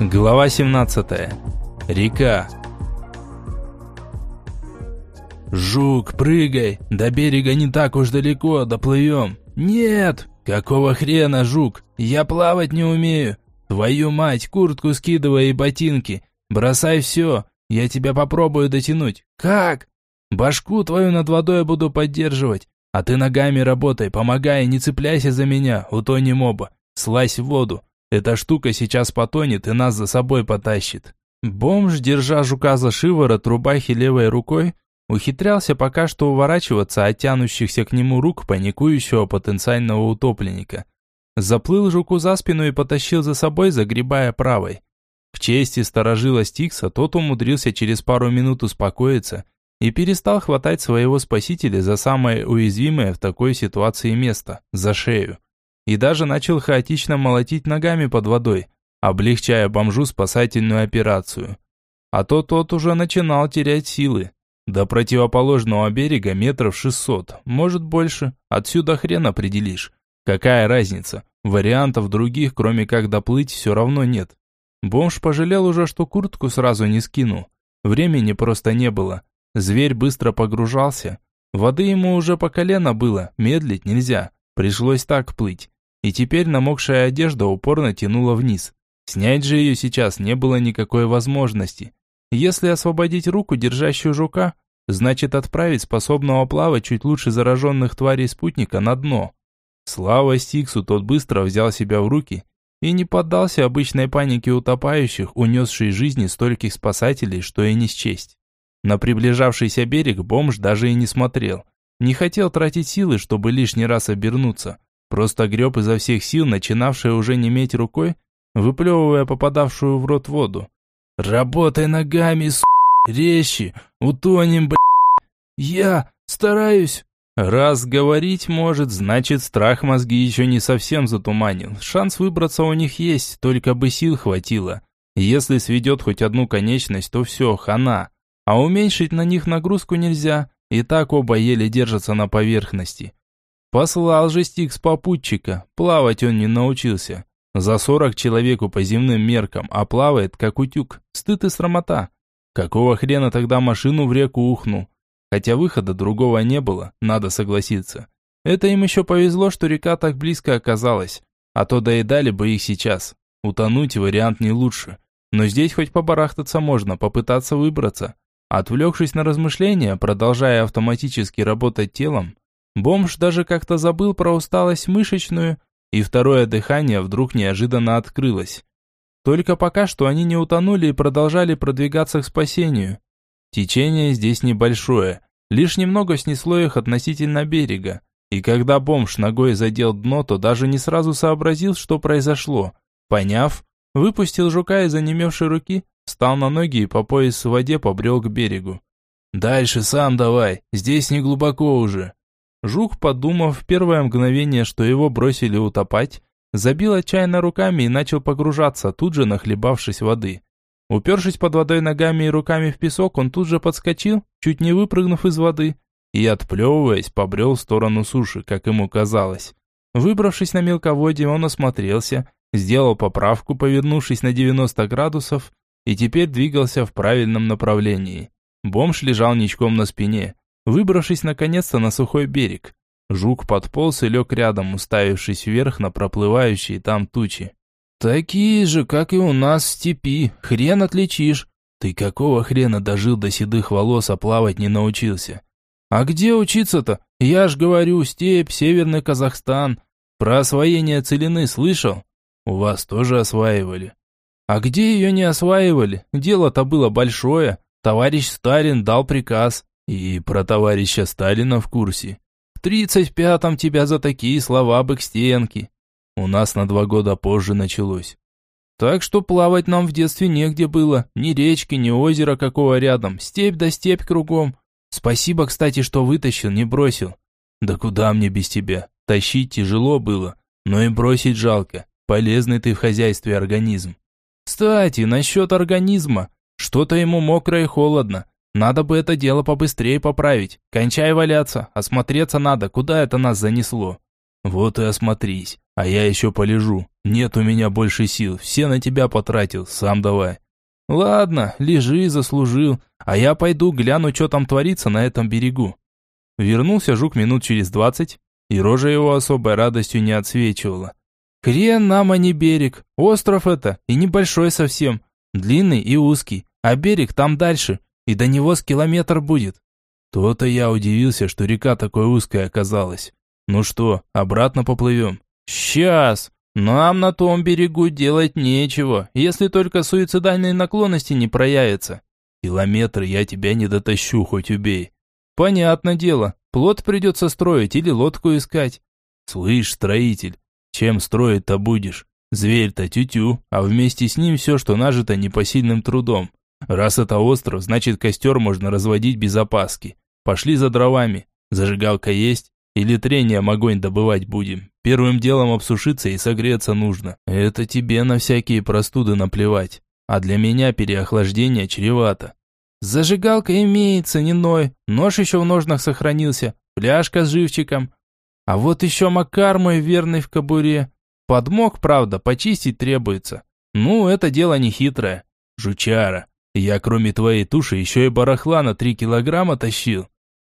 Глава 17. Река. «Жук, прыгай! До берега не так уж далеко, доплывем!» «Нет! Какого хрена, жук? Я плавать не умею! Твою мать, куртку скидывай и ботинки! Бросай все! Я тебя попробую дотянуть! Как? Башку твою над водой буду поддерживать, а ты ногами работай, помогай, не цепляйся за меня, утонем оба! Слазь в воду! Эта штука сейчас потонет и нас за собой потащит!» Бомж, держа жука за шиворот рубахи левой рукой, ухитрялся пока что уворачиваться от тянущихся к нему рук паникующего потенциального утопленника. Заплыл жуку за спину и потащил за собой, загребая правой. В чести сторожила Стикса, тот умудрился через пару минут успокоиться и перестал хватать своего спасителя за самое уязвимое в такой ситуации место – за шею. И даже начал хаотично молотить ногами под водой, облегчая бомжу спасательную операцию. А то тот уже начинал терять силы, до противоположного берега метров шестьсот, может больше. Отсюда хрен определишь. Какая разница? Вариантов других, кроме как доплыть, все равно нет. Бомж пожалел уже, что куртку сразу не скинул. Времени просто не было. Зверь быстро погружался. Воды ему уже по колено было, медлить нельзя. Пришлось так плыть. И теперь намокшая одежда упорно тянула вниз. Снять же ее сейчас не было никакой возможности. Если освободить руку, держащую жука, значит отправить способного плавать чуть лучше зараженных тварей спутника на дно. Слава Стиксу, тот быстро взял себя в руки и не поддался обычной панике утопающих, унесшей жизни стольких спасателей, что и не счесть. На приближавшийся берег бомж даже и не смотрел. Не хотел тратить силы, чтобы лишний раз обернуться. Просто греб изо всех сил, начинавший уже неметь рукой, выплевывая попадавшую в рот воду. Работай ногами, с***, резче, утонем, б***. Я стараюсь. Раз говорить может, значит страх мозги еще не совсем затуманил. Шанс выбраться у них есть, только бы сил хватило. Если сведет хоть одну конечность, то все, хана. А уменьшить на них нагрузку нельзя, и так оба еле держатся на поверхности. Послал же Стикс попутчика, плавать он не научился. За сорок человеку по земным меркам, а плавает, как утюг. Стыд и срамота. Какого хрена тогда машину в реку ухнул? Хотя выхода другого не было, надо согласиться. Это им еще повезло, что река так близко оказалась. А то доедали бы их сейчас. Утонуть вариант не лучше. Но здесь хоть побарахтаться можно, попытаться выбраться. Отвлекшись на размышления, продолжая автоматически работать телом, бомж даже как-то забыл про усталость мышечную и второе дыхание вдруг неожиданно открылось. Только пока что они не утонули и продолжали продвигаться к спасению. Течение здесь небольшое, лишь немного снесло их относительно берега, и когда бомж ногой задел дно, то даже не сразу сообразил, что произошло. Поняв, выпустил жука из онемевшей руки, встал на ноги и по пояс в воде побрел к берегу. «Дальше сам давай, здесь не глубоко уже», Жук, подумав в первое мгновение, что его бросили утопать, забил отчаянно руками и начал погружаться, тут же нахлебавшись воды. Упершись под водой ногами и руками в песок, он тут же подскочил, чуть не выпрыгнув из воды, и, отплевываясь, побрел в сторону суши, как ему казалось. Выбравшись на мелководье, он осмотрелся, сделал поправку, повернувшись на 90 градусов, и теперь двигался в правильном направлении. Бомж лежал ничком на спине, Выбравшись наконец-то на сухой берег, жук подполз и лег рядом, уставившись вверх на проплывающие там тучи. «Такие же, как и у нас в степи, хрен отличишь. Ты какого хрена дожил до седых волос, а плавать не научился? А где учиться-то? Я ж говорю, степь, северный Казахстан. Про освоение целины слышал? У вас тоже осваивали. А где ее не осваивали? Дело-то было большое. Товарищ Сталин дал приказ. И про товарища Сталина в курсе. В тридцать пятом тебя за такие слова бы к стенке. У нас на два года позже началось. Так что плавать нам в детстве негде было. Ни речки, ни озера какого рядом. Степь да степь кругом. Спасибо, кстати, что вытащил, не бросил. Да куда мне без тебя? Тащить тяжело было, но и бросить жалко. Полезный ты в хозяйстве организм. Кстати, насчет организма. Что-то ему мокро и холодно. Надо бы это дело побыстрее поправить. Кончай валяться, осмотреться надо, куда это нас занесло. Вот и осмотрись, а я еще полежу. Нет у меня больше сил, все на тебя потратил, сам давай. Ладно, лежи, заслужил, а я пойду гляну, что там творится на этом берегу. Вернулся жук минут через двадцать, и рожа его особой радостью не отсвечивала. Хрен нам, а не берег. Остров это, и небольшой совсем. Длинный и узкий, а берег там дальше, и до него с километр будет. То-то я удивился, что река такой узкая оказалась. Ну что, обратно поплывем? Сейчас! Нам на том берегу делать нечего, если только суицидальные наклонности не проявятся. Километр я тебя не дотащу, хоть убей. Понятно дело, плот придется строить или лодку искать. Слышь, строитель, чем строить-то будешь? Зверь-то тю-тю, а вместе с ним все, что нажито непосильным трудом. Раз это остров, значит костер можно разводить без опаски. Пошли за дровами. Зажигалка есть? Или трением огонь добывать будем? Первым делом обсушиться и согреться нужно. Это тебе на всякие простуды наплевать. А для меня переохлаждение чревато. Зажигалка имеется, не ной. Нож еще в ножнах сохранился. Пляжка с живчиком. А вот еще Макар мой верный в кобуре. Подмог, правда, почистить требуется. Ну, это дело не хитрое. Жучара. Я кроме твоей туши еще и барахла на три килограмма тащил.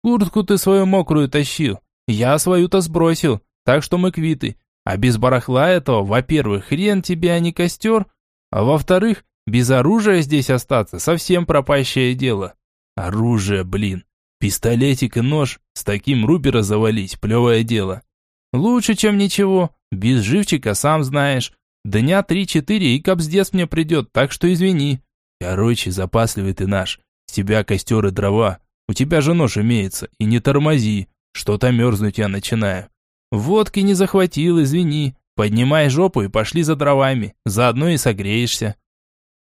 Куртку ты свою мокрую тащил. Я свою-то сбросил, так что мы квиты. А без барахла этого, во-первых, хрен тебе, а не костер. А во-вторых, без оружия здесь остаться совсем пропащее дело. Оружие, блин. Пистолетик и нож, с таким Рубера завалить, плевое дело. Лучше, чем ничего. Без живчика, сам знаешь. Дня три-четыре и капздец мне придет, так что извини. Короче, запасливый ты наш. С тебя костер и дрова. У тебя же нож имеется. И не тормози. Что-то мерзнуть я начинаю. Водки не захватил, извини. Поднимай жопу и пошли за дровами. Заодно и согреешься.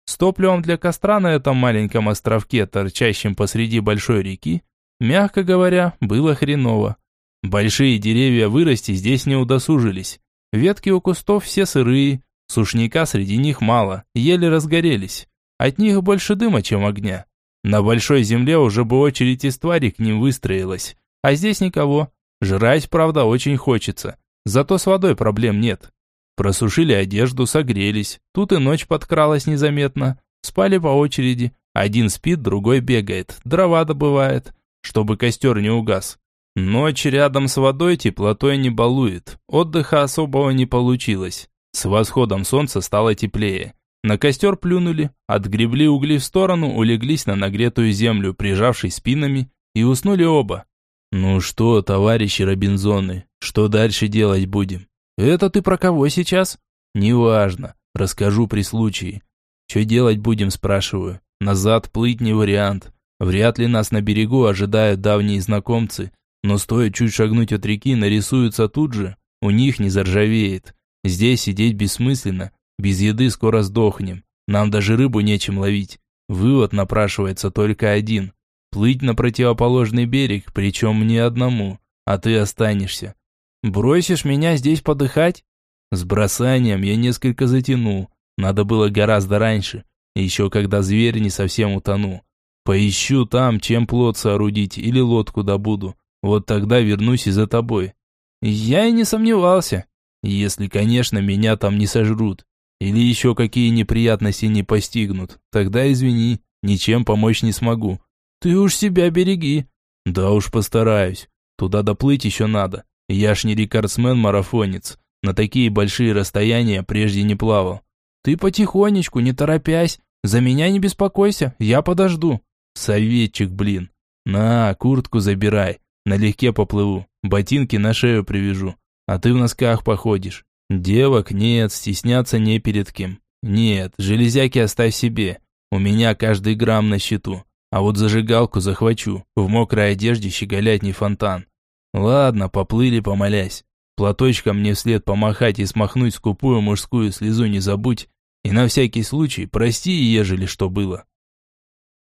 С топливом для костра на этом маленьком островке, торчащем посреди большой реки, мягко говоря, было хреново. Большие деревья вырасти здесь не удосужились. Ветки у кустов все сырые, сушняка среди них мало, еле разгорелись. От них больше дыма, чем огня. На большой земле уже бы очередь из тварей к ним выстроилась. А здесь никого. Жрать, правда, очень хочется. Зато с водой проблем нет. Просушили одежду, согрелись. Тут и ночь подкралась незаметно. Спали по очереди. Один спит, другой бегает. Дрова добывает, чтобы костер не угас. Ночь рядом с водой теплотой не балует. Отдыха особого не получилось. С восходом солнца стало теплее. На костер плюнули, отгребли угли в сторону, улеглись на нагретую землю, прижавшись спинами, и уснули оба. «Ну что, товарищи Робинзоны, что дальше делать будем?» «Это ты про кого сейчас?» «Неважно, расскажу при случае. Что делать будем, спрашиваю. Назад плыть не вариант. Вряд ли нас на берегу ожидают давние знакомцы, но стоит чуть шагнуть от реки, нарисуются тут же, у них не заржавеет. Здесь сидеть бессмысленно, без еды скоро сдохнем. Нам даже рыбу нечем ловить. Вывод напрашивается только один. Плыть на противоположный берег, причем мне одному, а ты останешься. Бросишь меня здесь подыхать? С бросанием я несколько затянул. Надо было гораздо раньше, еще когда зверь не совсем утонул. Поищу там, чем плод соорудить или лодку добуду. Вот тогда вернусь и за тобой. Я и не сомневался. Если, конечно, меня там не сожрут. Или еще какие неприятности не постигнут. Тогда извини, ничем помочь не смогу. Ты уж себя береги. Да уж постараюсь. Туда доплыть еще надо. Я ж не рекордсмен-марафонец. На такие большие расстояния прежде не плавал. Ты потихонечку, не торопясь. За меня не беспокойся, я подожду. Советчик, блин. На, куртку забирай. Налегке поплыву. Ботинки на шею привяжу. А ты в носках походишь. Девок нет, стесняться не перед кем. Нет, железяки оставь себе. У меня каждый грамм на счету. А вот зажигалку захвачу. В мокрой одежде щеголять не фонтан. Ладно, поплыли, помолясь. Платочком мне вслед помахать и смахнуть скупую мужскую слезу не забудь. И на всякий случай прости, ежели что было.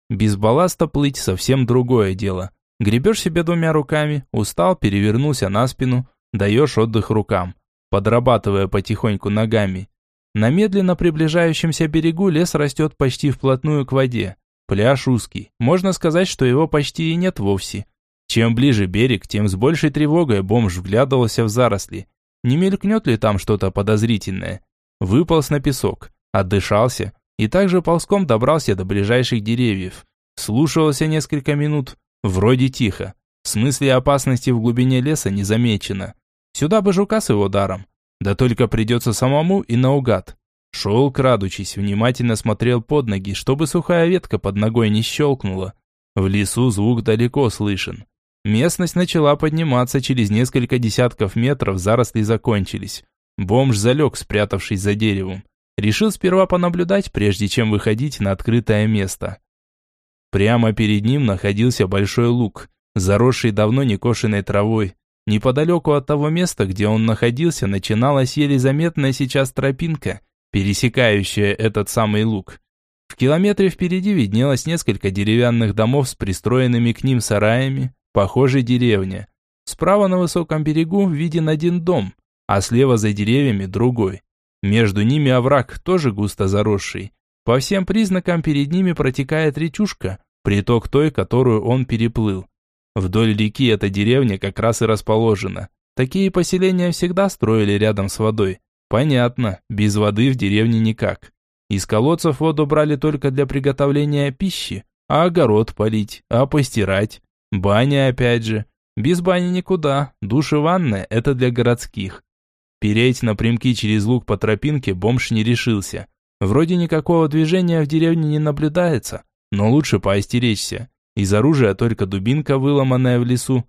Без балласта плыть совсем другое дело. Гребешь себе двумя руками, устал, перевернулся на спину, даешь отдых рукам подрабатывая потихоньку ногами. На медленно приближающемся берегу лес растет почти вплотную к воде. Пляж узкий, можно сказать, что его почти и нет вовсе. Чем ближе берег, тем с большей тревогой бомж вглядывался в заросли. Не мелькнет ли там что-то подозрительное? выполз на песок, отдышался и также ползком добрался до ближайших деревьев. Слушался несколько минут, вроде тихо. В смысле опасности в глубине леса не замечено. Сюда бы жука с его даром. Да только придется самому и наугад. Шел, крадучись, внимательно смотрел под ноги, чтобы сухая ветка под ногой не щелкнула. В лесу звук далеко слышен. Местность начала подниматься, через несколько десятков метров заросли закончились. Бомж залег, спрятавшись за деревом. Решил сперва понаблюдать, прежде чем выходить на открытое место. Прямо перед ним находился большой луг, заросший давно некошенной травой. Неподалеку от того места, где он находился, начиналась еле заметная сейчас тропинка – пересекающая этот самый луг. В километре впереди виднелось несколько деревянных домов с пристроенными к ним сараями, похожей деревня. Справа на высоком берегу виден один дом, а слева за деревьями другой. Между ними овраг, тоже густо заросший. По всем признакам перед ними протекает речушка, приток той, которую он переплыл. Вдоль реки эта деревня как раз и расположена. Такие поселения всегда строили рядом с водой, Понятно, без воды в деревне никак. Из колодцев воду брали только для приготовления пищи, а огород полить, а постирать. Баня опять же. Без бани никуда, душ и ванная – это для городских. Переть напрямки через луг по тропинке бомж не решился. Вроде никакого движения в деревне не наблюдается, но лучше поостеречься. Из оружия только дубинка, выломанная в лесу.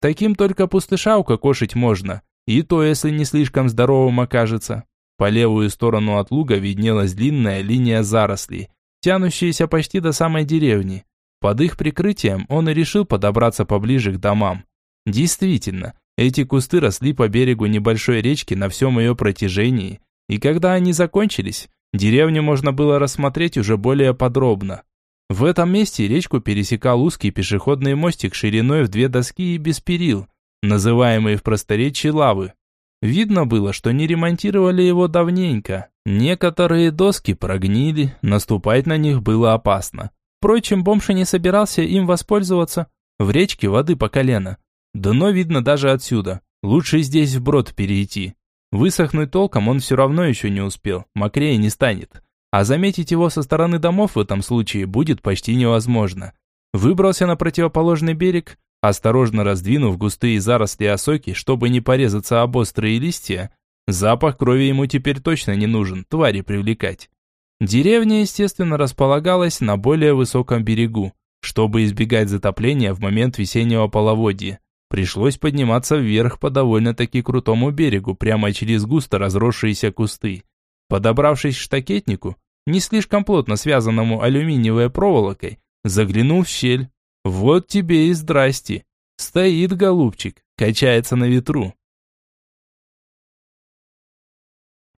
Таким только пустыша укокошить можно, и то, если не слишком здоровым окажется. По левую сторону от луга виднелась длинная линия зарослей, тянущаяся почти до самой деревни. Под их прикрытием он и решил подобраться поближе к домам. Действительно, эти кусты росли по берегу небольшой речки на всем ее протяжении, и когда они закончились, деревню можно было рассмотреть уже более подробно. В этом месте речку пересекал узкий пешеходный мостик шириной в две доски и без перил, называемые в просторечии лавы. Видно было, что не ремонтировали его давненько. Некоторые доски прогнили, наступать на них было опасно. Впрочем, бомж не собирался им воспользоваться. В речке воды по колено. Дно видно даже отсюда. Лучше здесь вброд перейти. Высохнуть толком он все равно еще не успел, мокрее не станет. А заметить его со стороны домов в этом случае будет почти невозможно. Выбрался на противоположный берег, Осторожно раздвинув густые заросли осоки, чтобы не порезаться об острые листья, запах крови ему теперь точно не нужен, твари привлекать. Деревня, естественно, располагалась на более высоком берегу, чтобы избегать затопления в момент весеннего половодья. Пришлось подниматься вверх по довольно-таки крутому берегу, прямо через густо разросшиеся кусты. Подобравшись к штакетнику, не слишком плотно связанному алюминиевой проволокой, заглянул в щель. Вот тебе и здрасте. Стоит голубчик, качается на ветру.